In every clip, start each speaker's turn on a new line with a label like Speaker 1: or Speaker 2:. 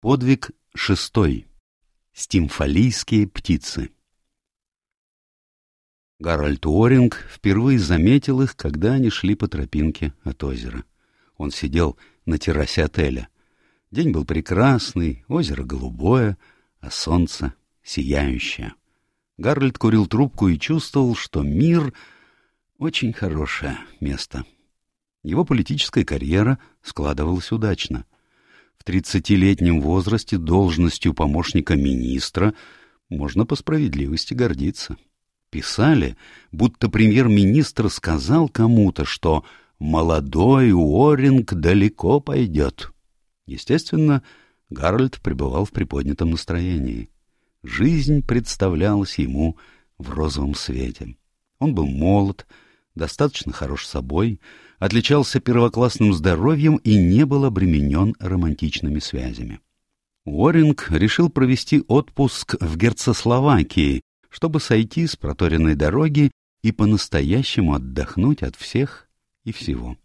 Speaker 1: Подвиг шестой. Стимфалийские птицы. Гарольд Уоринг впервые заметил их, когда они шли по тропинке от озера. Он сидел на террасе отеля. День был прекрасный, озеро голубое, а солнце сияющее. Гарольд курил трубку и чувствовал, что мир — очень хорошее место. Его политическая карьера складывалась удачно — в тридцатилетнем возрасте должностью помощника министра можно по справедливости гордиться. Писали, будто премьер-министр сказал кому-то, что «молодой Уоринг далеко пойдет». Естественно, Гарольд пребывал в приподнятом настроении. Жизнь представлялась ему в розовом свете. Он был молод, достаточно хорош собой, отличался первоклассным здоровьем и не был обременен романтичными связями. Уоринг решил провести отпуск в Герцословакии, чтобы сойти с проторенной дороги и по-настоящему отдохнуть от всех и всего.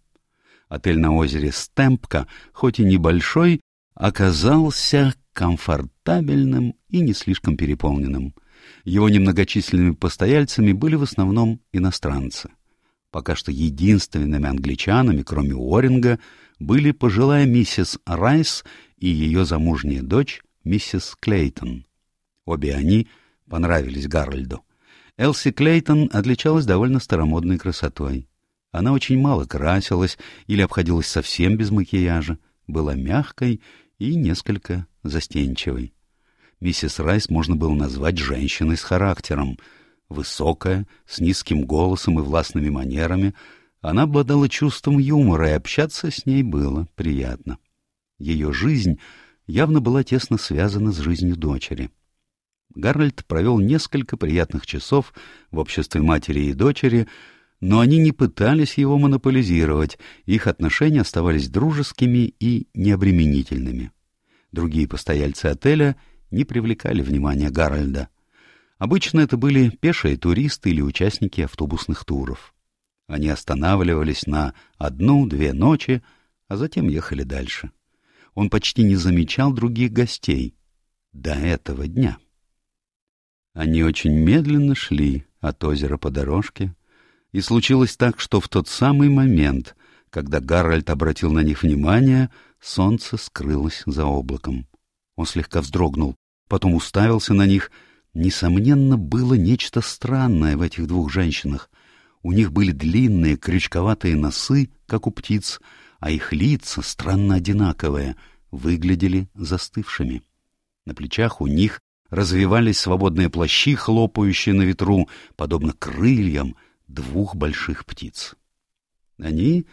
Speaker 1: Отель на озере Стемпка, хоть и небольшой, оказался комфортабельным и не слишком переполненным. Его немногочисленными постояльцами были в основном иностранцы. Пока что единственными англичанами, кроме Уорринга, были пожилая миссис Райс и ее замужняя дочь, миссис Клейтон. Обе они понравились Гарольду. Элси Клейтон отличалась довольно старомодной красотой. Она очень мало красилась или обходилась совсем без макияжа, была мягкой и несколько застенчивой. Миссис Райс можно было назвать женщиной с характером — Высокая, с низким голосом и властными манерами, она обладала чувством юмора, и общаться с ней было приятно. Ее жизнь явно была тесно связана с жизнью дочери. Гарольд провел несколько приятных часов в обществе матери и дочери, но они не пытались его монополизировать, их отношения оставались дружескими и необременительными. Другие постояльцы отеля не привлекали внимания Гарольда. Обычно это были пешие туристы или участники автобусных туров. Они останавливались на одну-две ночи, а затем ехали дальше. Он почти не замечал других гостей до этого дня. Они очень медленно шли от озера по дорожке, и случилось так, что в тот самый момент, когда Гарольд обратил на них внимание, солнце скрылось за облаком. Он слегка вздрогнул, потом уставился на них — Несомненно, было нечто странное в этих двух женщинах. У них были длинные крючковатые носы, как у птиц, а их лица, странно одинаковые, выглядели застывшими. На плечах у них развивались свободные плащи, хлопающие на ветру, подобно крыльям двух больших птиц. Они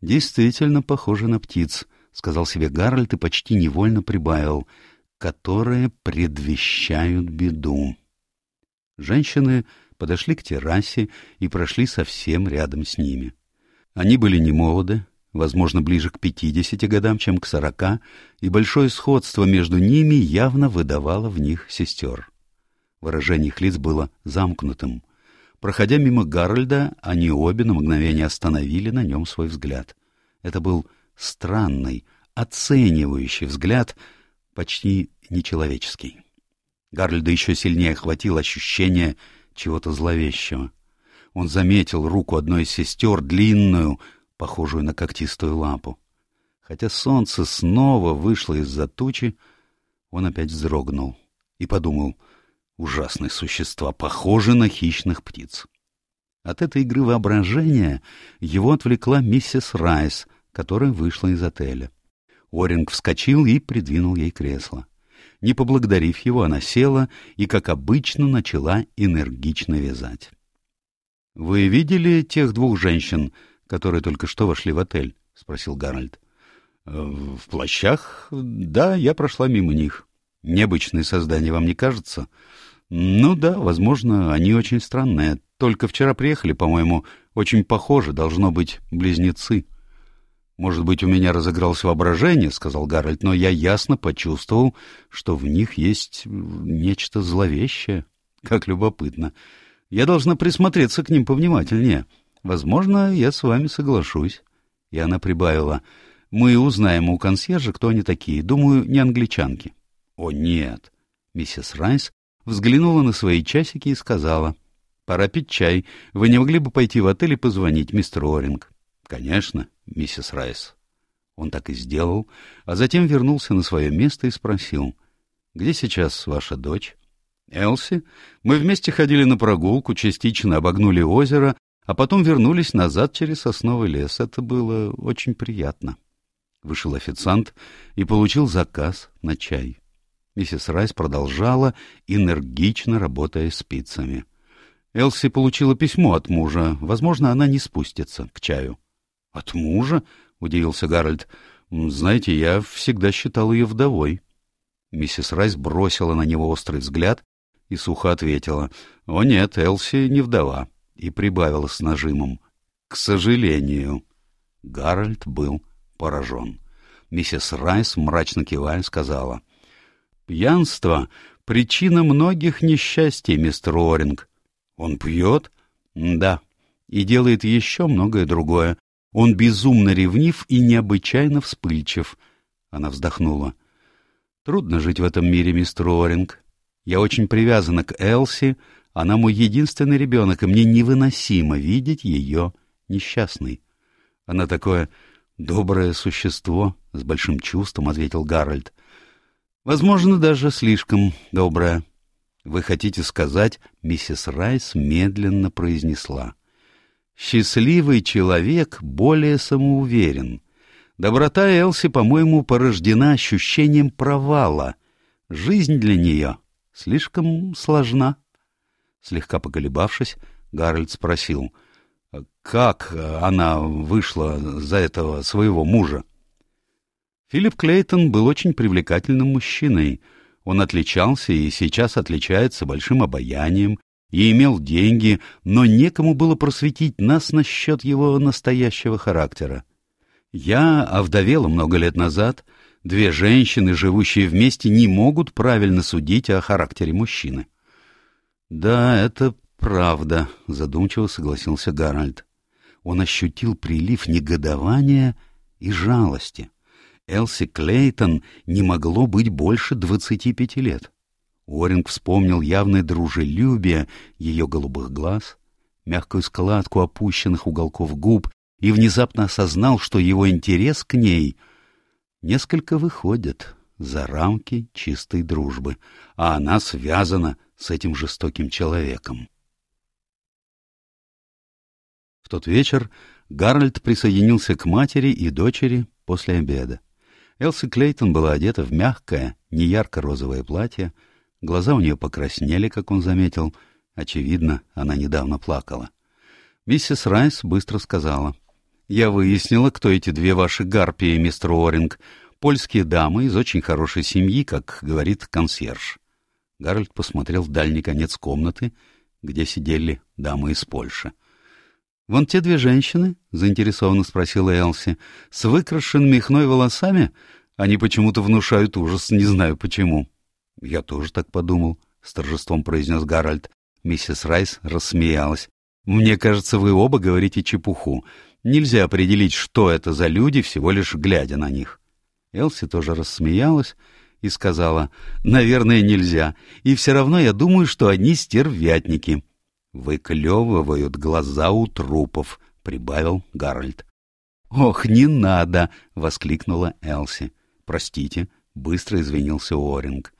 Speaker 1: действительно похожи на птиц, — сказал себе Гарольд и почти невольно прибавил — которые предвещают беду. Женщины подошли к террасе и прошли совсем рядом с ними. Они были не молоды, возможно, ближе к пятидесяти годам, чем к сорока, и большое сходство между ними явно выдавало в них сестер. Выражение их лиц было замкнутым. Проходя мимо Гарольда, они обе на мгновение остановили на нем свой взгляд. Это был странный, оценивающий взгляд — почти нечеловеческий. Гарльда еще сильнее охватило ощущение чего-то зловещего. Он заметил руку одной из сестер, длинную, похожую на когтистую лапу. Хотя солнце снова вышло из-за тучи, он опять вздрогнул и подумал, ужасные существа, похожи на хищных птиц. От этой игры воображения его отвлекла миссис Райс, которая вышла из отеля. Оринг вскочил и придвинул ей кресло. Не поблагодарив его, она села и, как обычно, начала энергично вязать. — Вы видели тех двух женщин, которые только что вошли в отель? — спросил Гарольд. — В плащах? Да, я прошла мимо них. Необычные создания, вам не кажется? — Ну да, возможно, они очень странные. Только вчера приехали, по-моему, очень похожи, должно быть, близнецы. — «Может быть, у меня разыгралось воображение», — сказал Гарольд, «но я ясно почувствовал, что в них есть нечто зловещее. Как любопытно. Я должна присмотреться к ним повнимательнее. Возможно, я с вами соглашусь». И она прибавила, Мы узнаем у консьержа, кто они такие. Думаю, не англичанки. О, нет. Миссис Райс взглянула на свои часики и сказала. Пора пить чай. Вы не могли бы пойти в отель и позвонить, мистер Оринг? Конечно, миссис Райс. Он так и сделал, а затем вернулся на свое место и спросил. Где сейчас ваша дочь? Элси. Мы вместе ходили на прогулку, частично обогнули озеро, а потом вернулись назад через сосновый лес. Это было очень приятно. Вышел официант и получил заказ на чай. Миссис Райс продолжала, энергично работая спицами. Элси получила письмо от мужа. Возможно, она не спустится к чаю. — От мужа? — удивился Гарольд. — Знаете, я всегда считал ее вдовой. Миссис Райс бросила на него острый взгляд и сухо ответила. — О нет, Элси не вдова. И прибавила с нажимом. — К сожалению. Гарольд был поражен. Миссис Райс, мрачно кивая, сказала. — Пьянство — причина многих несчастий, мистер Оринг. — Он пьет? — Да. И делает еще многое другое. Он безумно ревнив и необычайно вспыльчив. Она вздохнула. — Трудно жить в этом мире, мистер Оринг. Я очень привязана к Элси, она мой единственный ребенок, и мне невыносимо видеть ее несчастной. Она такое доброе существо, — с большим чувством ответил Гарольд. — Возможно, даже слишком доброе. Вы хотите сказать, миссис Райс медленно произнесла. Счастливый человек более самоуверен. Доброта Элси, по-моему, порождена ощущением провала. Жизнь для нее слишком сложна. Слегка поколебавшись, Гарольд спросил, как она вышла за этого своего мужа. Филипп Клейтон был очень привлекательным мужчиной. Он отличался и сейчас отличается большим обаянием и имел деньги, но некому было просветить нас насчет его настоящего характера. Я овдовела много лет назад. Две женщины, живущие вместе, не могут правильно судить о характере мужчины. — Да, это правда, — задумчиво согласился Гарольд. Он ощутил прилив негодования и жалости. Элси Клейтон не могло быть больше двадцати пяти лет. Уоринг вспомнил явное дружелюбие ее голубых глаз, мягкую складку опущенных уголков губ и внезапно осознал, что его интерес к ней несколько выходит за рамки чистой дружбы, а она связана с этим жестоким человеком. В тот вечер Гарольд присоединился к матери и дочери после обеда. Элси Клейтон была одета в мягкое, неярко-розовое платье, глаза у нее покраснели, как он заметил. Очевидно, она недавно плакала. Миссис Райс быстро сказала. Я выяснила, кто эти две ваши гарпии, мистер Уоринг. Польские дамы из очень хорошей семьи, как говорит консьерж. Гарольд посмотрел в дальний конец комнаты, где сидели дамы из Польши. — Вон те две женщины, — заинтересованно спросила Элси, — с выкрашенными хной волосами? Они почему-то внушают ужас, не знаю почему. — Я тоже так подумал, — с торжеством произнес Гарольд. Миссис Райс рассмеялась. — Мне кажется, вы оба говорите чепуху. Нельзя определить, что это за люди, всего лишь глядя на них. Элси тоже рассмеялась и сказала, «Наверное, нельзя, и все равно я думаю, что они стервятники». «Выклевывают глаза у трупов», — прибавил Гарольд. «Ох, не надо!» — воскликнула Элси. «Простите», — быстро извинился Уоринг.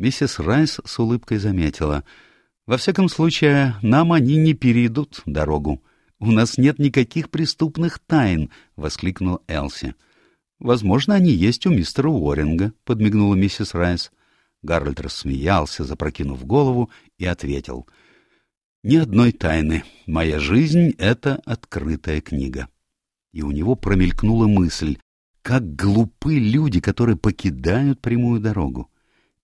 Speaker 1: Миссис Райс с улыбкой заметила. «Во всяком случае, нам они не перейдут дорогу. «У нас нет никаких преступных тайн!» — воскликнул Элси. «Возможно, они есть у мистера Уорринга», — подмигнула миссис Райс. Гарольд рассмеялся, запрокинув голову, и ответил. «Ни одной тайны. Моя жизнь — это открытая книга». И у него промелькнула мысль, как глупы люди, которые покидают прямую дорогу.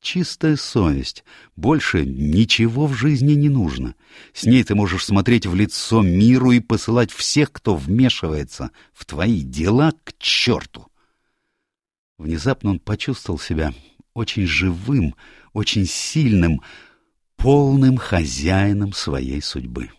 Speaker 1: Чистая совесть. Больше ничего в жизни не нужно. С ней ты можешь смотреть в лицо миру и посылать всех, кто вмешивается в твои дела, к черту. Внезапно он почувствовал себя очень живым, очень сильным, полным хозяином своей судьбы.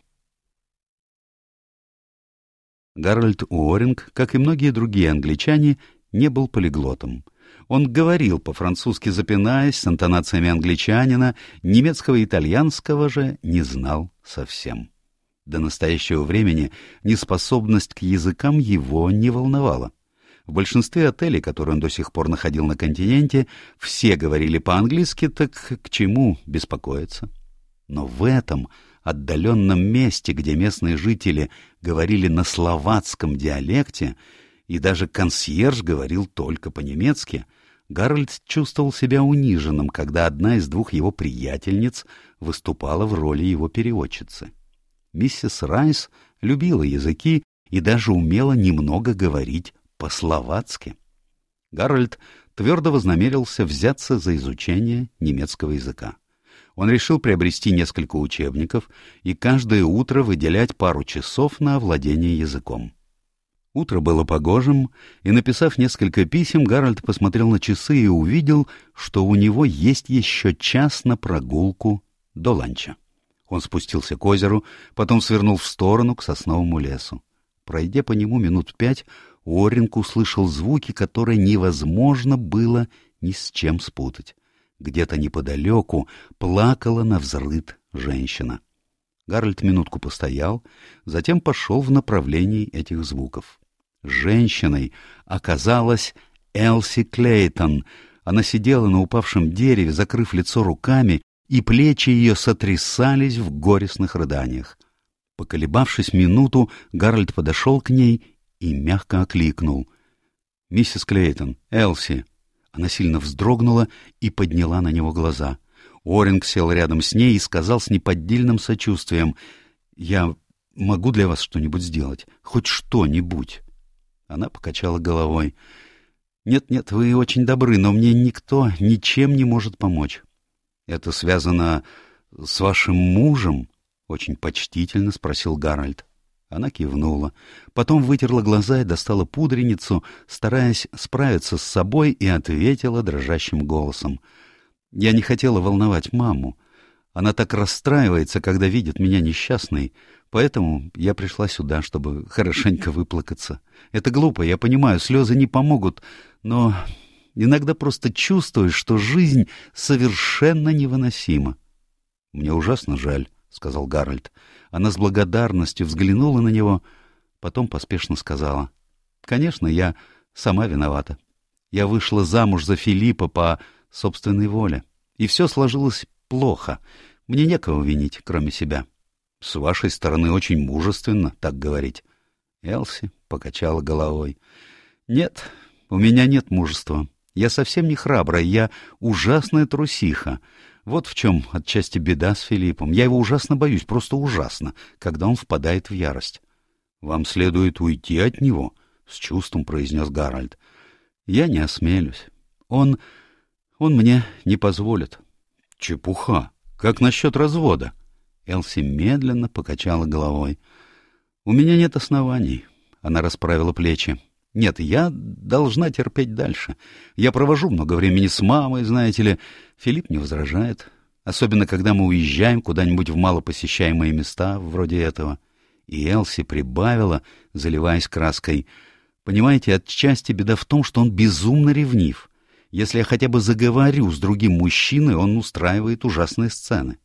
Speaker 1: Гарольд Уоринг, как и многие другие англичане, не был полиглотом. Он говорил по-французски запинаясь, с интонациями англичанина, немецкого и итальянского же не знал совсем. До настоящего времени неспособность к языкам его не волновала. В большинстве отелей, которые он до сих пор находил на континенте, все говорили по-английски, так к чему беспокоиться? Но в этом отдаленном месте, где местные жители говорили на словацком диалекте, и даже консьерж говорил только по-немецки, Гарольд чувствовал себя униженным, когда одна из двух его приятельниц выступала в роли его переводчицы. Миссис Райс любила языки и даже умела немного говорить по-словацки. Гарольд твердо вознамерился взяться за изучение немецкого языка. Он решил приобрести несколько учебников и каждое утро выделять пару часов на овладение языком. Утро было погожим, и, написав несколько писем, Гарольд посмотрел на часы и увидел, что у него есть еще час на прогулку до ланча. Он спустился к озеру, потом свернул в сторону к сосновому лесу. Пройдя по нему минут пять, Уорринг услышал звуки, которые невозможно было ни с чем спутать. Где-то неподалеку плакала навзрыд женщина. Гарольд минутку постоял, затем пошел в направлении этих звуков. Женщиной оказалась Элси Клейтон. Она сидела на упавшем дереве, закрыв лицо руками, и плечи ее сотрясались в горестных рыданиях. Поколебавшись минуту, Гарольд подошел к ней и мягко окликнул. «Миссис Клейтон, Элси!» Она сильно вздрогнула и подняла на него глаза. Уоринг сел рядом с ней и сказал с неподдельным сочувствием, «Я могу для вас что-нибудь сделать? Хоть что-нибудь?» Она покачала головой. «Нет-нет, вы очень добры, но мне никто ничем не может помочь». «Это связано с вашим мужем?» — очень почтительно спросил Гарольд. Она кивнула, потом вытерла глаза и достала пудреницу, стараясь справиться с собой, и ответила дрожащим голосом. «Я не хотела волновать маму. Она так расстраивается, когда видит меня несчастной, поэтому я пришла сюда, чтобы хорошенько выплакаться. Это глупо, я понимаю, слезы не помогут, но иногда просто чувствуешь, что жизнь совершенно невыносима». «Мне ужасно жаль», — сказал Гарольд. Она с благодарностью взглянула на него, потом поспешно сказала. «Конечно, я сама виновата. Я вышла замуж за Филиппа по собственной воле, и все сложилось плохо. Мне некого винить, кроме себя. С вашей стороны очень мужественно так говорить». Элси покачала головой. «Нет, у меня нет мужества. Я совсем не храбрая, я ужасная трусиха. Вот в чем отчасти беда с Филиппом. Я его ужасно боюсь, просто ужасно, когда он впадает в ярость. — Вам следует уйти от него, — с чувством произнес Гарольд. — Я не осмелюсь. Он... он мне не позволит. — Чепуха. Как насчет развода? Элси медленно покачала головой. — У меня нет оснований. Она расправила плечи. Нет, я должна терпеть дальше. Я провожу много времени с мамой, знаете ли. Филипп не возражает. Особенно, когда мы уезжаем куда-нибудь в малопосещаемые места, вроде этого. И Элси прибавила, заливаясь краской. Понимаете, отчасти беда в том, что он безумно ревнив. Если я хотя бы заговорю с другим мужчиной, он устраивает ужасные сцены.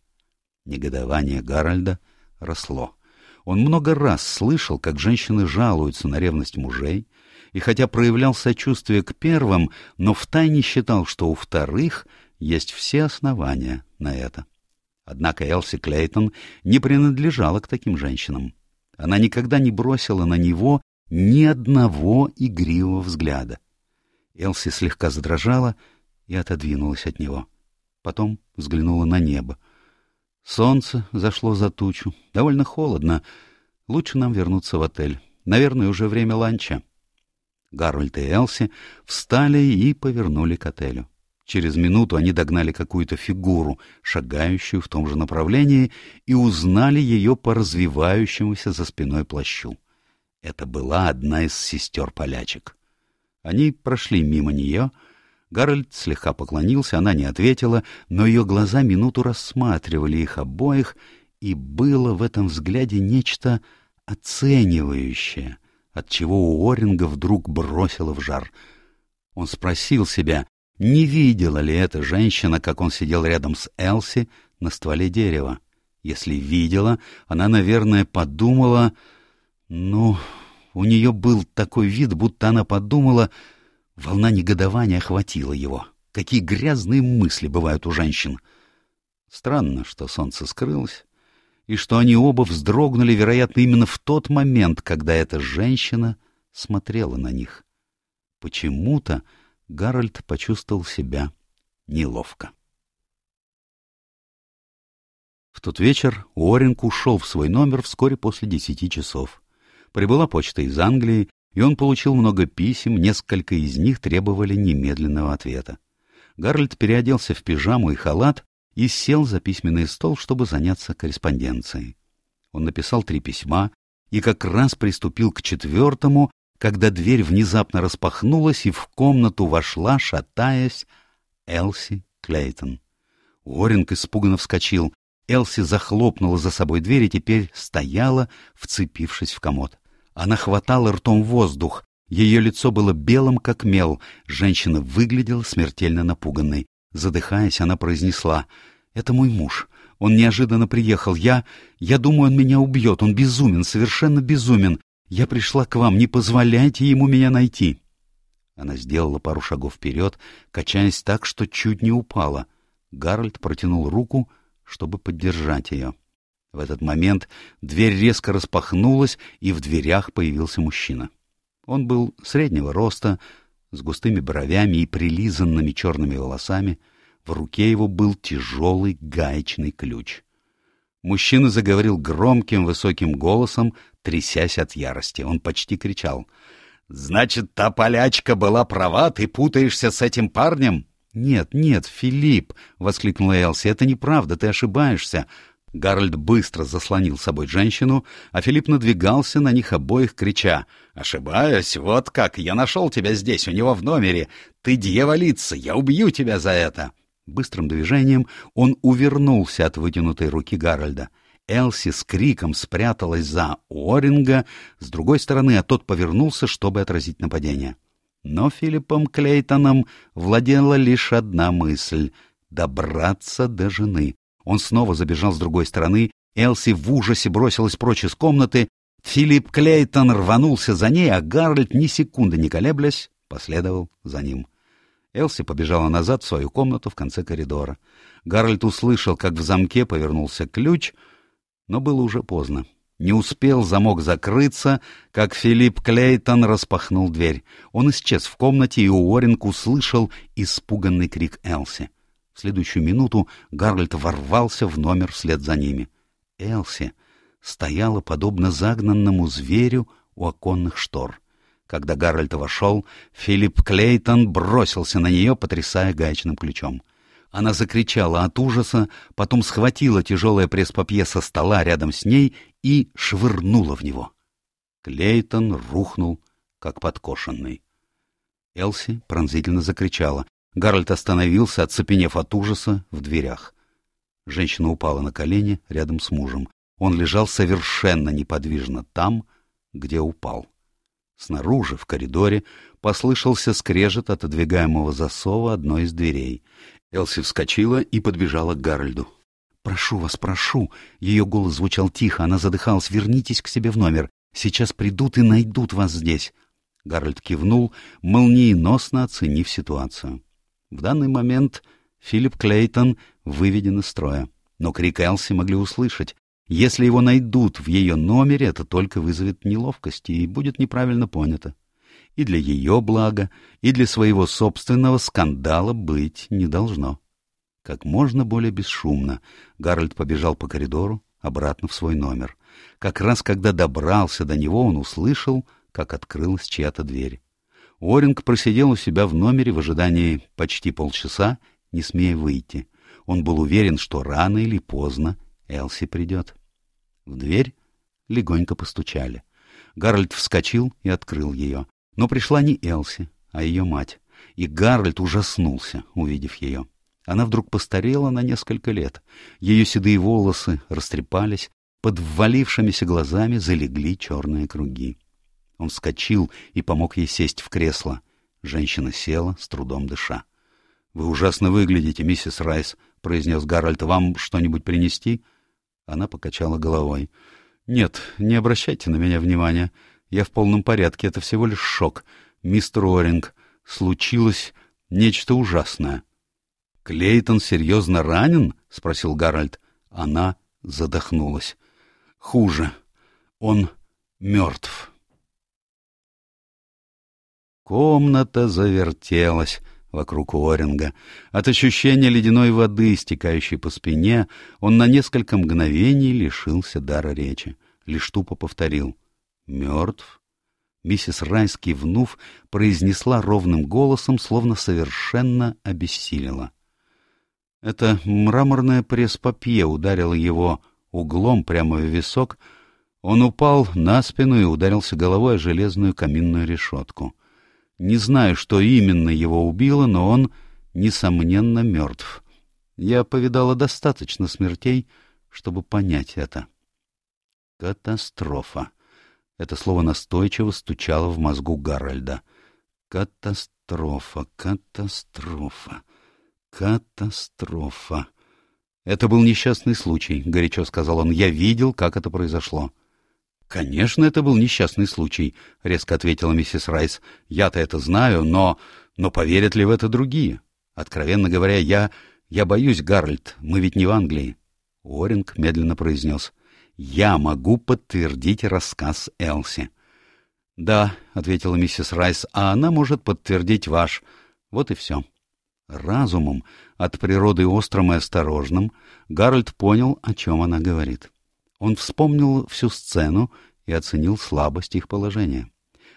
Speaker 1: Негодование Гарольда росло. Он много раз слышал, как женщины жалуются на ревность мужей, и хотя проявлял сочувствие к первым, но втайне считал, что у вторых есть все основания на это. Однако Элси Клейтон не принадлежала к таким женщинам. Она никогда не бросила на него ни одного игривого взгляда. Элси слегка задрожала и отодвинулась от него. Потом взглянула на небо. Солнце зашло за тучу. Довольно холодно. Лучше нам вернуться в отель. Наверное, уже время ланча. Гарольд и Элси встали и повернули к отелю. Через минуту они догнали какую-то фигуру, шагающую в том же направлении, и узнали ее по развивающемуся за спиной плащу. Это была одна из сестер-полячек. Они прошли мимо нее. Гарольд слегка поклонился, она не ответила, но ее глаза минуту рассматривали их обоих, и было в этом взгляде нечто оценивающее, отчего у Оринга вдруг бросило в жар. Он спросил себя, не видела ли эта женщина, как он сидел рядом с Элси на стволе дерева. Если видела, она, наверное, подумала... Ну, у нее был такой вид, будто она подумала... Волна негодования охватила его. Какие грязные мысли бывают у женщин. Странно, что солнце скрылось, и что они оба вздрогнули, вероятно, именно в тот момент, когда эта женщина смотрела на них. Почему-то Гарольд почувствовал себя неловко. В тот вечер Уорринг ушел в свой номер вскоре после десяти часов. Прибыла почта из Англии, и он получил много писем, несколько из них требовали немедленного ответа. Гарольд переоделся в пижаму и халат и сел за письменный стол, чтобы заняться корреспонденцией. Он написал три письма и как раз приступил к четвертому, когда дверь внезапно распахнулась, и в комнату вошла, шатаясь, Элси Клейтон. Уорринг испуганно вскочил. Элси захлопнула за собой дверь и теперь стояла, вцепившись в комод. Она хватала ртом воздух. Ее лицо было белым, как мел. Женщина выглядела смертельно напуганной. Задыхаясь, она произнесла, «Это мой муж. Он неожиданно приехал. Я... Я думаю, он меня убьет. Он безумен, совершенно безумен. Я пришла к вам. Не позволяйте ему меня найти». Она сделала пару шагов вперед, качаясь так, что чуть не упала. Гарольд протянул руку, чтобы поддержать ее. В этот момент дверь резко распахнулась, и в дверях появился мужчина. Он был среднего роста, с густыми бровями и прилизанными черными волосами. В руке его был тяжелый гаечный ключ. Мужчина заговорил громким высоким голосом, трясясь от ярости. Он почти кричал. «Значит, та полячка была права, ты путаешься с этим парнем?» «Нет, нет, Филипп!» — воскликнула Элси. «Это неправда, ты ошибаешься. Гарольд быстро заслонил собой женщину, а Филипп надвигался на них обоих, крича «Ошибаюсь, вот как, я нашел тебя здесь, у него в номере. Ты дьяволица, я убью тебя за это!» Быстрым движением он увернулся от вытянутой руки Гарольда. Элси с криком спряталась за Уорринга, с другой стороны, а тот повернулся, чтобы отразить нападение. Но Филиппом Клейтоном владела лишь одна мысль — добраться до жены. Он снова забежал с другой стороны, Элси в ужасе бросилась прочь из комнаты, Филипп Клейтон рванулся за ней, а Гарольд, ни секунды не колеблясь, последовал за ним. Элси побежала назад в свою комнату в конце коридора. Гарольд услышал, как в замке повернулся ключ, но было уже поздно. Не успел замок закрыться, как Филипп Клейтон распахнул дверь. Он исчез в комнате, и Уоринг услышал испуганный крик Элси. В следующую минуту Гарольд ворвался в номер вслед за ними. Элси стояла подобно загнанному зверю у оконных штор. Когда Гарольд вошел, Филипп Клейтон бросился на нее, потрясая гаечным ключом. Она закричала от ужаса, потом схватила тяжелое пресс-папье со стола рядом с ней и швырнула в него. Клейтон рухнул, как подкошенный. Элси пронзительно закричала. Гарольд остановился, оцепенев от ужаса, в дверях. Женщина упала на колени рядом с мужем. Он лежал совершенно неподвижно там, где упал. Снаружи, в коридоре, послышался скрежет отодвигаемого засова одной из дверей. Элси вскочила и подбежала к Гарольду. «Прошу вас, прошу!» Ее голос звучал тихо, она задыхалась. «Вернитесь к себе в номер. Сейчас придут и найдут вас здесь». Гарольд кивнул, молниеносно оценив ситуацию. В данный момент Филипп Клейтон выведен из строя, но крик Элси могли услышать. Если его найдут в ее номере, это только вызовет неловкость и будет неправильно понято. И для ее блага, и для своего собственного скандала быть не должно. Как можно более бесшумно Гарольд побежал по коридору обратно в свой номер. Как раз когда добрался до него, он услышал, как открылась чья-то дверь. Уоринг просидел у себя в номере в ожидании почти полчаса, не смея выйти. Он был уверен, что рано или поздно Элси придет. В дверь легонько постучали. Гарольд вскочил и открыл ее. Но пришла не Элси, а ее мать. И Гарольд ужаснулся, увидев ее. Она вдруг постарела на несколько лет. Ее седые волосы растрепались, под ввалившимися глазами залегли черные круги. Он вскочил и помог ей сесть в кресло. Женщина села, с трудом дыша. — Вы ужасно выглядите, миссис Райс, — произнес Гарольд. — Вам что-нибудь принести? Она покачала головой. — Нет, не обращайте на меня внимания. Я в полном порядке, это всего лишь шок. Мистер Оринг, случилось нечто ужасное. — Клейтон серьезно ранен? — спросил Гарольд. Она задохнулась. — Хуже. Он мертв. Комната завертелась вокруг Уоринга. От ощущения ледяной воды, стекающей по спине, он на несколько мгновений лишился дара речи. Лишь тупо повторил «Мертв?» Миссис Райс, кивнув, произнесла ровным голосом, словно совершенно обессилила. Это мраморное пресс-папье ударило его углом прямо в висок. Он упал на спину и ударился головой о железную каминную решетку. Не знаю, что именно его убило, но он, несомненно, мертв. Я повидала достаточно смертей, чтобы понять это. Катастрофа. Это слово настойчиво стучало в мозгу Гарольда. Катастрофа, катастрофа, катастрофа. Это был несчастный случай, — горячо сказал он. Я видел, как это произошло. «Конечно, это был несчастный случай», — резко ответила миссис Райс. «Я-то это знаю, но... но поверят ли в это другие? Откровенно говоря, я... я боюсь, Гарольд, мы ведь не в Англии». Уоринг медленно произнес. «Я могу подтвердить рассказ Элси». «Да», — ответила миссис Райс, — «а она может подтвердить ваш. Вот и все». Разумом, от природы острым и осторожным, Гарольд понял, о чем она говорит. Он вспомнил всю сцену и оценил слабость их положения.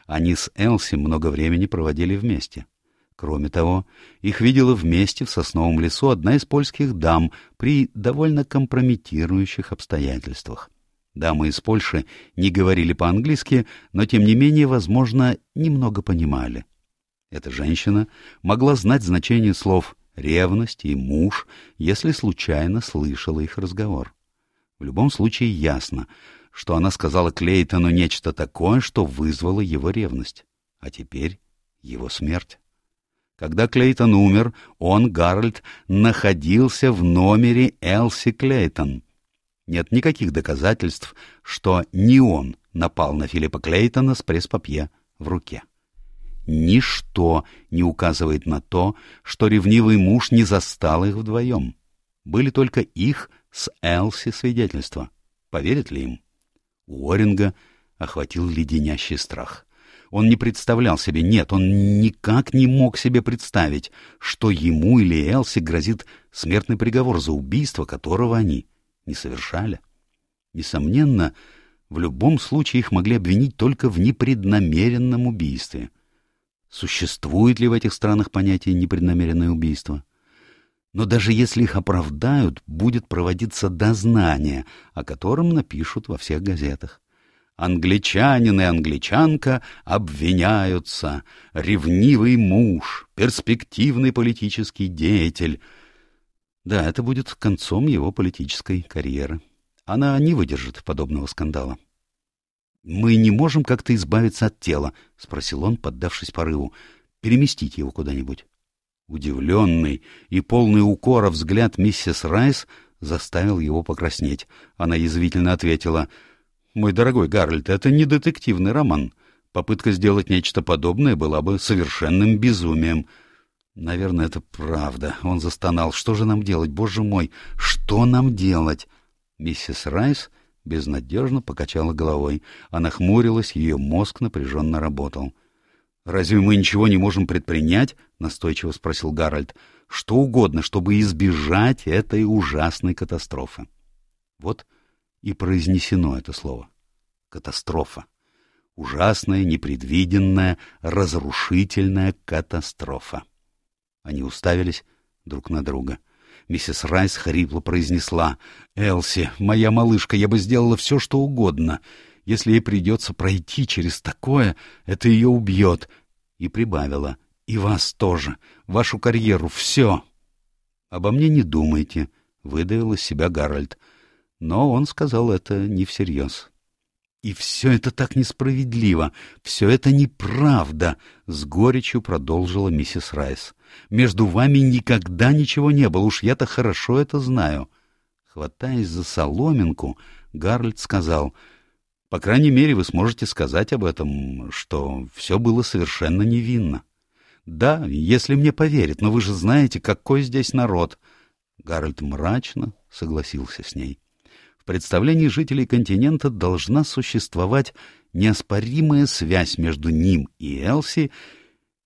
Speaker 1: Они с Элси много времени проводили вместе. Кроме того, их видела вместе в сосновом лесу одна из польских дам при довольно компрометирующих обстоятельствах. Дамы из Польши не говорили по-английски, но, тем не менее, возможно, немного понимали. Эта женщина могла знать значение слов «ревность» и «муж», если случайно слышала их разговор. В любом случае ясно, что она сказала Клейтону нечто такое, что вызвало его ревность. А теперь его смерть. Когда Клейтон умер, он, Гарольд, находился в номере Элси Клейтон. Нет никаких доказательств, что не он напал на Филиппа Клейтона с пресс-папье в руке. Ничто не указывает на то, что ревнивый муж не застал их вдвоем. Были только их с Элси свидетельства. Поверят ли им? Уоринга охватил леденящий страх. Он не представлял себе, нет, он никак не мог себе представить, что ему или Элси грозит смертный приговор за убийство, которого они не совершали. Несомненно, в любом случае их могли обвинить только в непреднамеренном убийстве. Существует ли в этих странах понятие «непреднамеренное убийство»? Но даже если их оправдают, будет проводиться дознание, о котором напишут во всех газетах. Англичанин и англичанка обвиняются. Ревнивый муж, перспективный политический деятель. Да, это будет концом его политической карьеры. Она не выдержит подобного скандала. «Мы не можем как-то избавиться от тела?» — спросил он, поддавшись порыву. «Переместить его куда-нибудь». Удивленный и полный укора взгляд миссис Райс заставил его покраснеть. Она язвительно ответила, «Мой дорогой Гарольд, это не детективный роман. Попытка сделать нечто подобное была бы совершенным безумием». «Наверное, это правда». Он застонал. «Что же нам делать, боже мой? Что нам делать?» Миссис Райс безнадежно покачала головой. Она хмурилась, ее мозг напряженно работал. — «Разве мы ничего не можем предпринять?» — настойчиво спросил Гарольд. «Что угодно, чтобы избежать этой ужасной катастрофы». Вот и произнесено это слово. Катастрофа. Ужасная, непредвиденная, разрушительная катастрофа. Они уставились друг на друга. Миссис Райс хрипло произнесла. «Элси, моя малышка, я бы сделала все, что угодно. Если ей придется пройти через такое, это ее убьет. И прибавила. И вас тоже. Вашу карьеру. Все. Обо мне не думайте, — выдавил из себя Гарольд. Но он сказал это не всерьез. И все это так несправедливо, все это неправда, — с горечью продолжила миссис Райс. Между вами никогда ничего не было, уж я-то хорошо это знаю. Хватаясь за соломинку, Гарльд сказал, — По крайней мере, вы сможете сказать об этом, что все было совершенно невинно. — Да, если мне поверят, но вы же знаете, какой здесь народ. Гарольд мрачно согласился с ней. В представлении жителей континента должна существовать неоспоримая связь между ним и Элси,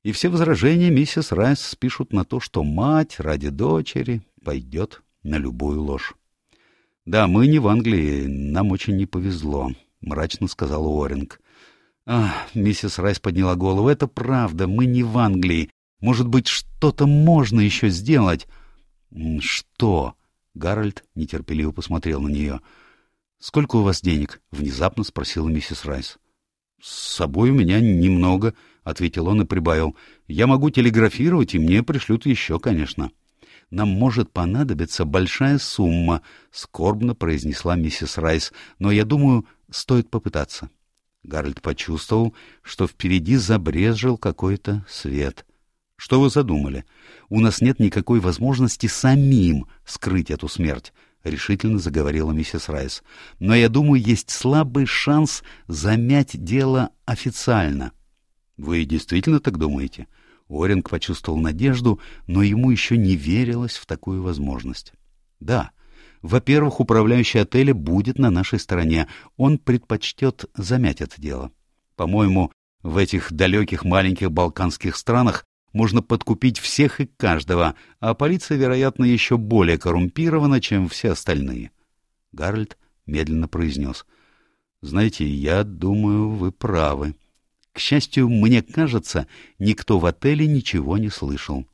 Speaker 1: и все возражения миссис Райс спишут на то, что мать ради дочери пойдет на любую ложь. — Да, мы не в Англии, нам очень не повезло, — мрачно сказал Уоринг. — Ах, миссис Райс подняла голову, — это правда, мы не в Англии. Может быть, что-то можно еще сделать? — Что? — Гарольд нетерпеливо посмотрел на нее. — Сколько у вас денег? — внезапно спросила миссис Райс. — С собой у меня немного, — ответил он и прибавил. — Я могу телеграфировать, и мне пришлют еще, конечно. — Нам может понадобиться большая сумма, — скорбно произнесла миссис Райс, — но, я думаю, стоит попытаться. Гарольд почувствовал, что впереди забрезжил какой-то свет. — Что вы задумали? У нас нет никакой возможности самим скрыть эту смерть. — решительно заговорила миссис Райс. — Но я думаю, есть слабый шанс замять дело официально. — Вы действительно так думаете? Оринг почувствовал надежду, но ему еще не верилось в такую возможность. — Да. Во-первых, управляющий отеля будет на нашей стороне. Он предпочтет замять это дело. По-моему, в этих далеких маленьких балканских странах можно подкупить всех и каждого, а полиция, вероятно, еще более коррумпирована, чем все остальные. Гарольд медленно произнес. — Знаете, я думаю, вы правы. К счастью, мне кажется, никто в отеле ничего не слышал.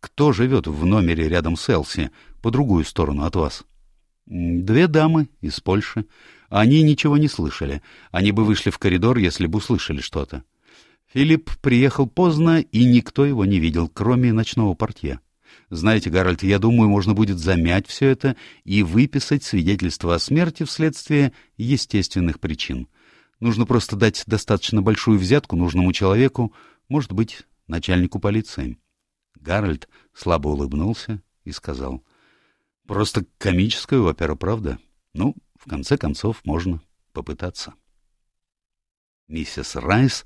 Speaker 1: Кто живет в номере рядом с Элси, по другую сторону от вас? — Две дамы из Польши. Они ничего не слышали. Они бы вышли в коридор, если бы услышали что-то. Филипп приехал поздно, и никто его не видел, кроме ночного портье. Знаете, Гарольд, я думаю, можно будет замять все это и выписать свидетельство о смерти вследствие естественных причин. Нужно просто дать достаточно большую взятку нужному человеку, может быть, начальнику полиции. Гарольд слабо улыбнулся и сказал. — Просто комическая опера, правда? Ну, в конце концов, можно попытаться. Миссис Райс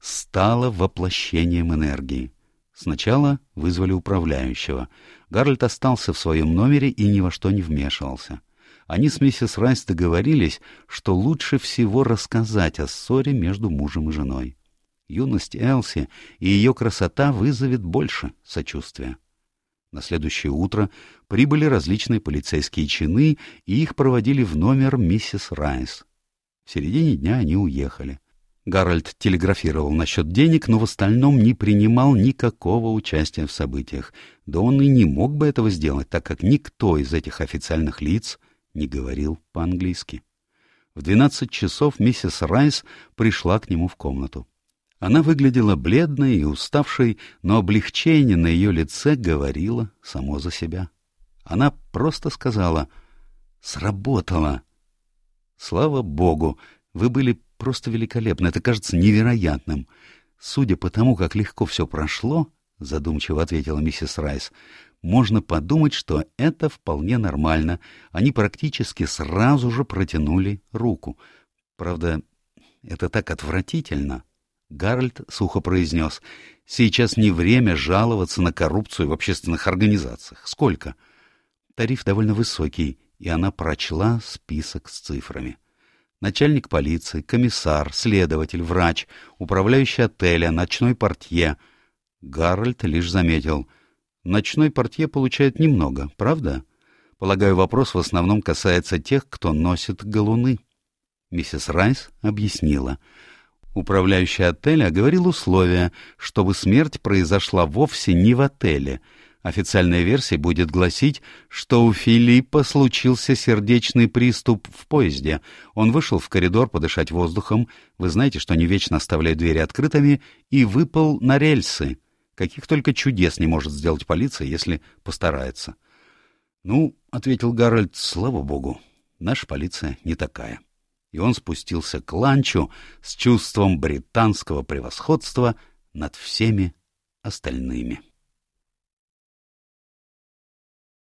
Speaker 1: стала воплощением энергии. Сначала вызвали управляющего. Гарольд остался в своем номере и ни во что не вмешивался. Они с миссис Райс договорились, что лучше всего рассказать о ссоре между мужем и женой. Юность Элси и ее красота вызовет больше сочувствия. На следующее утро прибыли различные полицейские чины, и их проводили в номер миссис Райс. В середине дня они уехали. Гарольд телеграфировал насчет денег, но в остальном не принимал никакого участия в событиях. Да он и не мог бы этого сделать, так как никто из этих официальных лиц не говорил по-английски. В двенадцать часов миссис Райс пришла к нему в комнату. Она выглядела бледной и уставшей, но облегчение на ее лице говорило само за себя. Она просто сказала «Сработало!» «Слава Богу! Вы были просто великолепно, это кажется невероятным. Судя по тому, как легко все прошло, — задумчиво ответила миссис Райс, — можно подумать, что это вполне нормально. Они практически сразу же протянули руку. Правда, это так отвратительно. Гарольд сухо произнес, — сейчас не время жаловаться на коррупцию в общественных организациях. Сколько? Тариф довольно высокий, и она прочла список с цифрами. — начальник полиции, комиссар, следователь, врач, управляющий отеля, ночной портье. Гарольд лишь заметил. Ночной портье получает немного, правда? Полагаю, вопрос в основном касается тех, кто носит галуны. Миссис Райс объяснила. Управляющий отеля говорил условия, чтобы смерть произошла вовсе не в отеле — Официальная версия будет гласить, что у Филиппа случился сердечный приступ в поезде. Он вышел в коридор подышать воздухом, вы знаете, что они вечно оставляют двери открытыми, и выпал на рельсы. Каких только чудес не может сделать полиция, если постарается. — Ну, — ответил Гарольд, — слава богу, наша полиция не такая. И он спустился к ланчу с чувством британского превосходства над всеми остальными.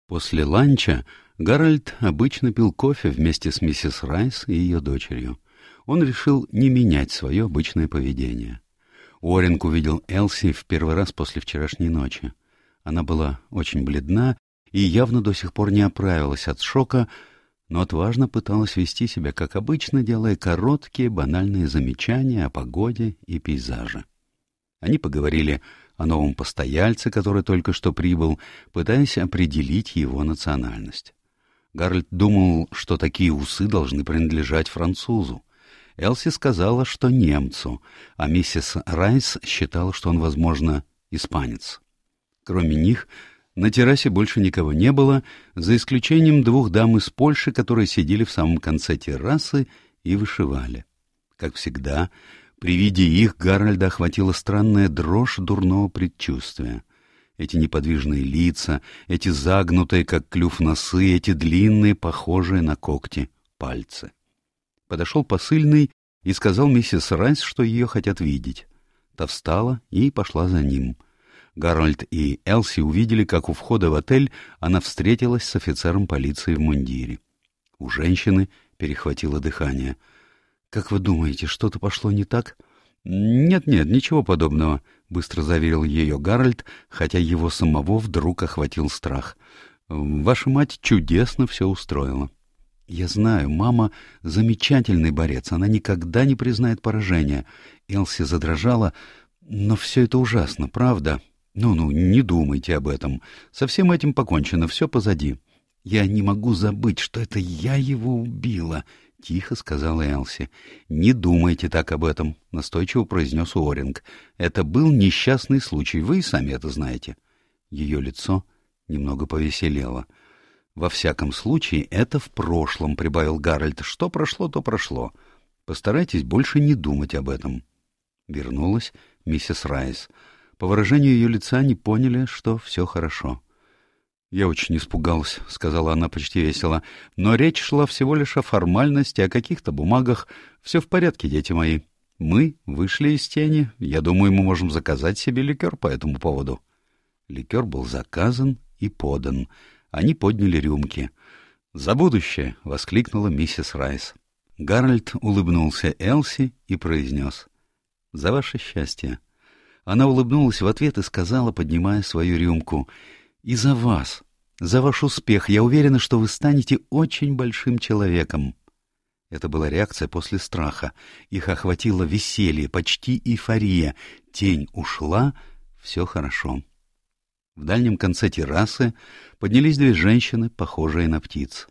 Speaker 1: После ланча Гарольд обычно пил кофе вместе с миссис Райс и ее дочерью. Он решил не менять свое обычное поведение. Уорринг увидел Элси в первый раз после вчерашней ночи. Она была очень бледна и явно до сих пор не оправилась от шока, но отважно пыталась вести себя, как обычно, делая короткие банальные замечания о погоде и пейзаже. Они поговорили о новом постояльце, который только что прибыл, пытаясь определить его национальность. Гарольд думал, что такие усы должны принадлежать французу. Элси сказала, что немцу, а миссис Райс считала, что он, возможно, испанец. Кроме них, на террасе больше никого не было, за исключением двух дам из Польши, которые сидели в самом конце террасы и вышивали. Как всегда, при виде их Гарольда охватила странная дрожь дурного предчувствия. Эти неподвижные лица, эти загнутые, как клюв носы, эти длинные, похожие на когти, пальцы. Подошел посыльный и сказал миссис Райс, что ее хотят видеть. Та встала и пошла за ним. Гарольд и Элси увидели, как у входа в отель она встретилась с офицером полиции в мундире. У женщины перехватило дыхание. «Как вы думаете, что-то пошло не так?» «Нет-нет, ничего подобного», — быстро заверил ее Гарольд, хотя его самого вдруг охватил страх. «Ваша мать чудесно все устроила». «Я знаю, мама — замечательный борец, она никогда не признает поражения». Элси задрожала. «Но все это ужасно, правда?» «Ну-ну, не думайте об этом. Со всем этим покончено, все позади. Я не могу забыть, что это я его убила», — тихо сказала Элси. «Не думайте так об этом», — настойчиво произнес Уоринг. «Это был несчастный случай, вы и сами это знаете». Ее лицо немного повеселело. «Во всяком случае, это в прошлом», — прибавил Гарольд. «Что прошло, то прошло. Постарайтесь больше не думать об этом». Вернулась миссис Райс. По выражению ее лица не поняли, что все хорошо. «Я очень испугалась», — сказала она почти весело. «Но речь шла всего лишь о формальности, о каких-то бумагах. Все в порядке, дети мои. Мы вышли из тени. Я думаю, мы можем заказать себе ликер по этому поводу». Ликер был заказан и подан. Они подняли рюмки. «За будущее!» — воскликнула миссис Райс. Гарольд улыбнулся Элси и произнес. «За ваше счастье!» Она улыбнулась в ответ и сказала, поднимая свою рюмку, «И за вас, за ваш успех. Я уверена, что вы станете очень большим человеком». Это была реакция после страха. Их охватило веселье, почти эйфория. Тень ушла, все хорошо. В дальнем конце террасы поднялись две женщины, похожие на птиц.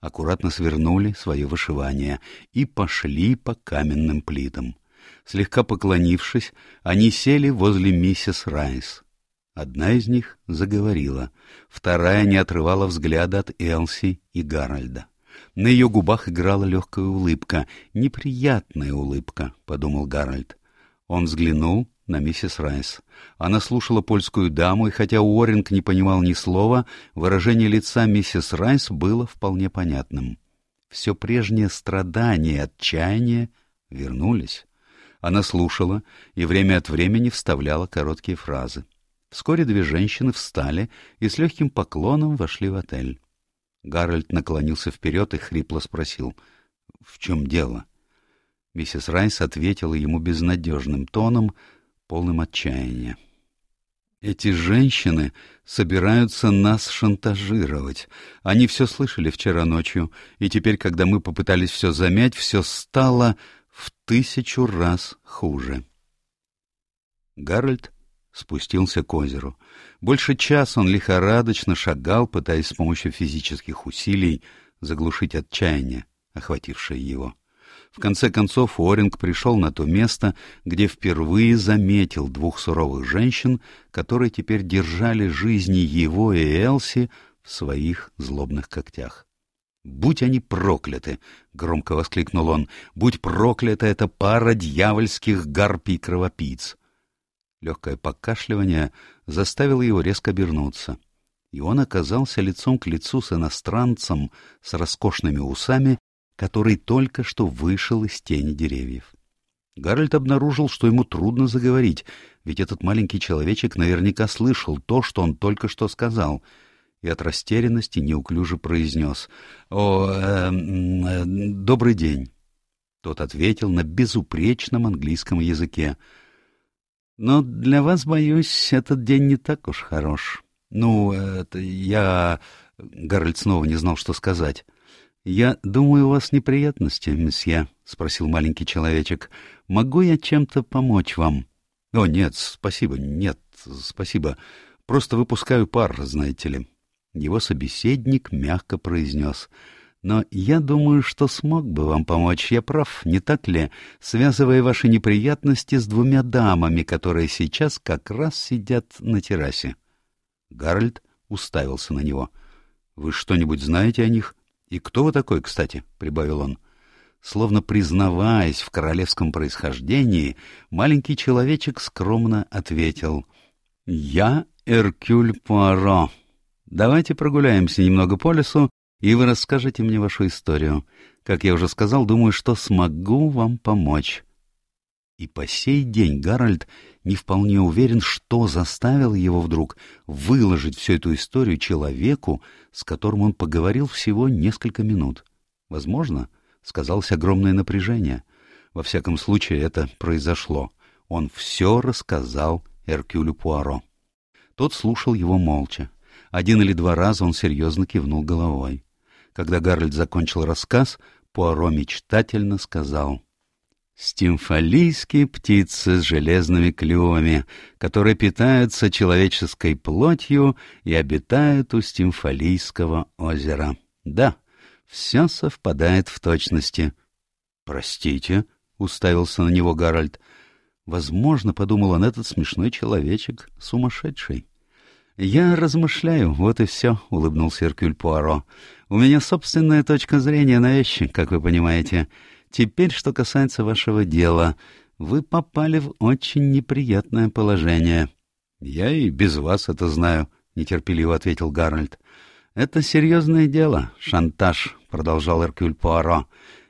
Speaker 1: Аккуратно свернули свое вышивание и пошли по каменным плитам. Слегка поклонившись, они сели возле миссис Райс. Одна из них заговорила, вторая не отрывала взгляда от Элси и Гарольда. На ее губах играла легкая улыбка. «Неприятная улыбка», — подумал Гарольд. Он взглянул на миссис Райс. Она слушала польскую даму, и хотя Уорринг не понимал ни слова, выражение лица миссис Райс было вполне понятным. Все прежнее страдание и отчаяние вернулись. Она слушала и время от времени вставляла короткие фразы. Вскоре две женщины встали и с легким поклоном вошли в отель. Гарольд наклонился вперед и хрипло спросил, «В чем дело?» Миссис Райс ответила ему безнадежным тоном, полным отчаяния. Эти женщины собираются нас шантажировать. Они все слышали вчера ночью, и теперь, когда мы попытались все замять, все стало в тысячу раз хуже. Гарольд спустился к озеру. Больше часа он лихорадочно шагал, пытаясь с помощью физических усилий заглушить отчаяние, охватившее его. В конце концов Уоринг пришел на то место, где впервые заметил двух суровых женщин, которые теперь держали жизни его и Элси в своих злобных когтях. «Будь они прокляты!» — громко воскликнул он. «Будь проклята эта пара дьявольских гарпий-кровопийц!» Легкое покашливание заставило его резко обернуться, и он оказался лицом к лицу с иностранцем с роскошными усами который только что вышел из тени деревьев. Гарольд обнаружил, что ему трудно заговорить, ведь этот маленький человечек наверняка слышал то, что он только что сказал, и от растерянности неуклюже произнес «О, э, э, добрый день». Тот ответил на безупречном английском языке. «Но для вас, боюсь, этот день не так уж хорош. Ну, это я...» Гарольд снова не знал, что сказать. «Я думаю, у вас неприятности, месье», — спросил маленький человечек. «Могу я чем-то помочь вам?» «О, нет, спасибо, нет, спасибо. Просто выпускаю пар, знаете ли». Его собеседник мягко произнес. «Но я думаю, что смог бы вам помочь. Я прав, не так ли, связывая ваши неприятности с двумя дамами, которые сейчас как раз сидят на террасе?» Гарольд уставился на него. «Вы что-нибудь знаете о них?» «И кто вы такой, кстати?» — прибавил он. Словно признаваясь в королевском происхождении, маленький человечек скромно ответил. «Я Эркюль Пуаро. Давайте прогуляемся немного по лесу, и вы расскажете мне вашу историю. Как я уже сказал, думаю, что смогу вам помочь». И по сей день Гарольд не вполне уверен, что заставило его вдруг выложить всю эту историю человеку, с которым он поговорил всего несколько минут. Возможно, сказалось огромное напряжение. Во всяком случае, это произошло. Он все рассказал Эркюлю Пуаро. Тот слушал его молча. Один или два раза он серьезно кивнул головой. Когда Гарольд закончил рассказ, Пуаро мечтательно сказал — Стимфалийские птицы с железными клювами, которые питаются человеческой плотью и обитают у Стимфалийского озера. Да, все совпадает в точности. «Простите», — уставился на него Гарольд. «Возможно, — подумал он, — этот смешной человечек сумасшедший». «Я размышляю, вот и все», — улыбнулся Эркюль Пуаро. «У меня собственная точка зрения на вещи, как вы понимаете». Теперь, что касается вашего дела, вы попали в очень неприятное положение. — Я и без вас это знаю, — нетерпеливо ответил Гарольд. — Это серьезное дело, шантаж, — продолжал Эркюль Пуаро.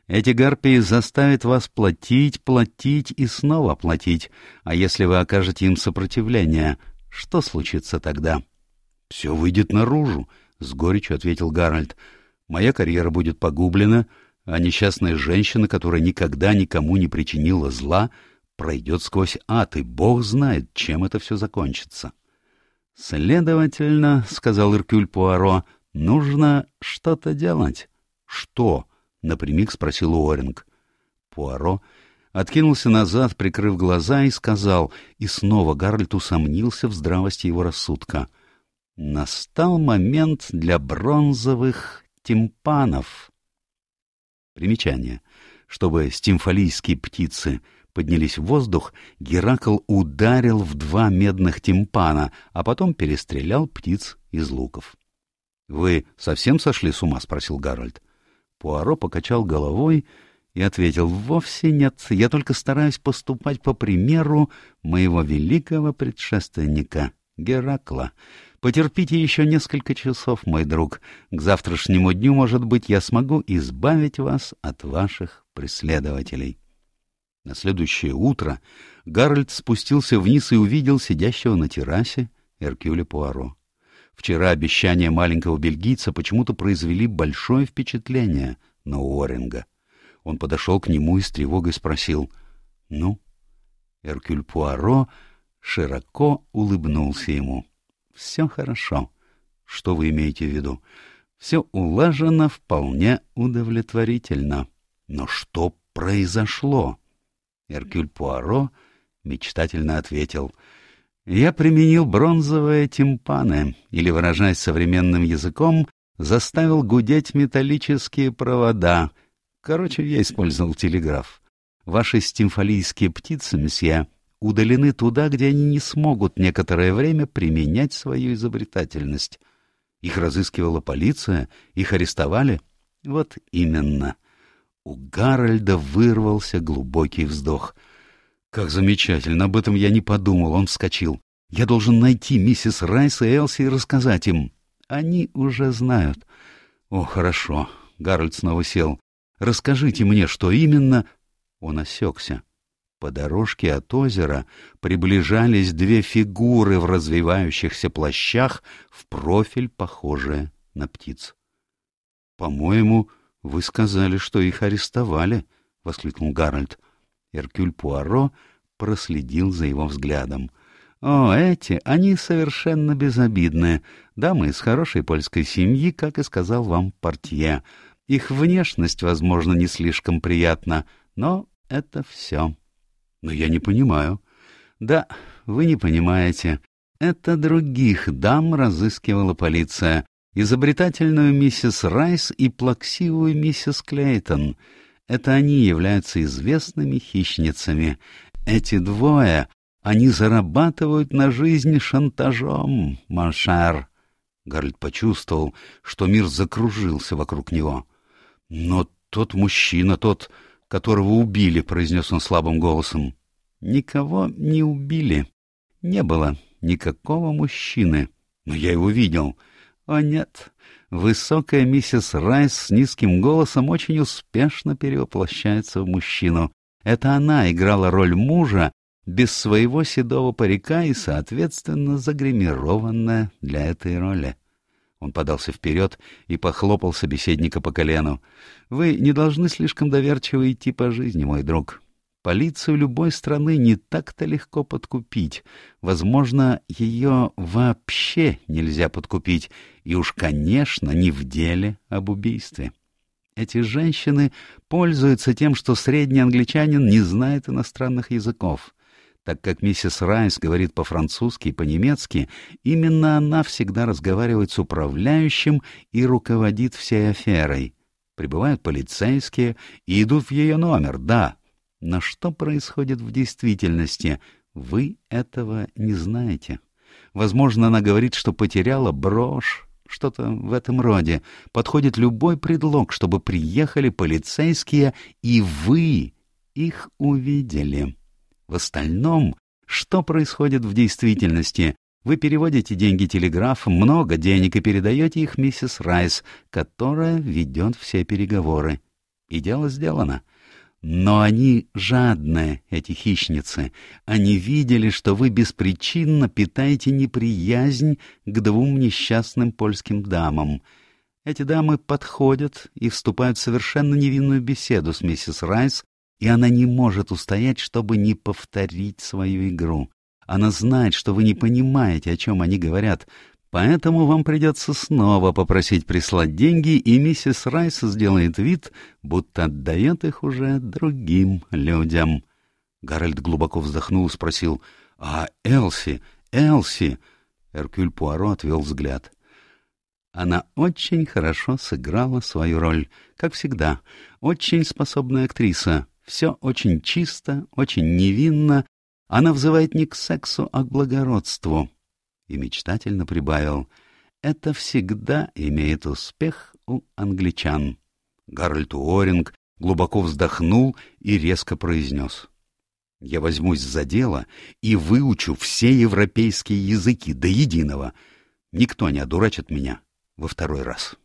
Speaker 1: Эти гарпии заставят вас платить, платить и снова платить, а если вы окажете им сопротивление, что случится тогда? — Все выйдет наружу, — с горечью ответил Гарольд. — Моя карьера будет погублена, — а несчастная женщина, которая никогда никому не причинила зла, пройдет сквозь ад, и Бог знает, чем это все закончится. — Следовательно, — сказал Иркюль Пуаро, — нужно что-то делать. — Что? — напрямик спросил Уоринг. Пуаро откинулся назад, прикрыв глаза, и сказал, и снова Гарольд усомнился в здравости его рассудка. — Настал момент для бронзовых тимпанов. Примечание. Чтобы стимфалийские птицы поднялись в воздух, Геракл ударил в два медных тимпана, а потом перестрелял птиц из луков. — Вы совсем сошли с ума? — спросил Гарольд. Пуаро покачал головой и ответил, — Вовсе нет, я только стараюсь поступать по примеру моего великого предшественника Геракла. Потерпите еще несколько часов, мой друг. К завтрашнему дню, может быть, я смогу избавить вас от ваших преследователей. На следующее утро Гарольд спустился вниз и увидел сидящего на террасе Эркюля Пуаро. Вчера обещания маленького бельгийца почему-то произвели большое впечатление на Уорринга. Он подошел к нему и с тревогой спросил «Ну?» Эркюль Пуаро широко улыбнулся ему. Все хорошо. Что вы имеете в виду? Все улажено вполне удовлетворительно. Но что произошло? Эркюль Пуаро мечтательно ответил. Я применил бронзовые тимпаны, или, выражаясь современным языком, заставил гудеть металлические провода. Короче, я использовал телеграф. Ваши стимфалийские птицы, месье, удалены туда, где они не смогут некоторое время применять свою изобретательность. Их разыскивала полиция, их арестовали. Вот именно. У Гарольда вырвался глубокий вздох. «Как замечательно! Об этом я не подумал!» Он вскочил. «Я должен найти миссис Райс и Элси и рассказать им. Они уже знают». «О, хорошо!» — Гарольд снова сел. Расскажите мне, что именно...» Он осекся. По дорожке от озера приближались две фигуры в развивающихся плащах, в профиль похожие на птиц. — По-моему, вы сказали, что их арестовали, — воскликнул Гарольд. Эркюль Пуаро проследил за его взглядом. — О, эти, они совершенно безобидные. Дамы из хорошей польской семьи, как и сказал вам портье. Их внешность, возможно, не слишком приятна, но это все. Но я не понимаю. Да, вы не понимаете. Это других дам разыскивала полиция. Изобретательную миссис Райс и плаксивую миссис Клейтон. Это они являются известными хищницами. Эти двое, они зарабатывают на жизнь шантажом, маншер. Гарольд почувствовал, что мир закружился вокруг него. Но тот мужчина, тот которого убили, — произнес он слабым голосом. — Никого не убили. Не было никакого мужчины. Но я его видел. О, нет. Высокая миссис Райс с низким голосом очень успешно перевоплощается в мужчину. Это она играла роль мужа без своего седого парика и, соответственно, загримированная для этой роли. Он подался вперед и похлопал собеседника по колену. — Вы не должны слишком доверчиво идти по жизни, мой друг. Полицию любой страны не так-то легко подкупить. Возможно, ее вообще нельзя подкупить, и уж, конечно, не в деле об убийстве. Эти женщины пользуются тем, что средний англичанин не знает иностранных языков. Так как миссис Райс говорит по-французски и по-немецки, именно она всегда разговаривает с управляющим и руководит всей аферой. Прибывают полицейские и идут в ее номер, да. Но что происходит в действительности, вы этого не знаете. Возможно, она говорит, что потеряла брошь, что-то в этом роде. Подходит любой предлог, чтобы приехали полицейские, и вы их увидели. В остальном, что происходит в действительности? Вы переводите деньги телеграфом, много денег, и передаете их миссис Райс, которая ведет все переговоры. И дело сделано. Но они жадные, эти хищницы. Они видели, что вы беспричинно питаете неприязнь к двум несчастным польским дамам. Эти дамы подходят и вступают в совершенно невинную беседу с миссис Райс, и она не может устоять, чтобы не повторить свою игру. Она знает, что вы не понимаете, о чем они говорят, поэтому вам придется снова попросить прислать деньги, и миссис Райс сделает вид, будто отдает их уже другим людям. Гарольд глубоко вздохнул и спросил, «А Элси? Элси?» Эркюль Пуаро отвел взгляд. Она очень хорошо сыграла свою роль, как всегда. Очень способная актриса, все очень чисто, очень невинно. Она взывает не к сексу, а к благородству. И мечтательно прибавил. Это всегда имеет успех у англичан. Гарольд Уоринг глубоко вздохнул и резко произнес. Я возьмусь за дело и выучу все европейские языки до единого. Никто не одурачит меня во второй раз.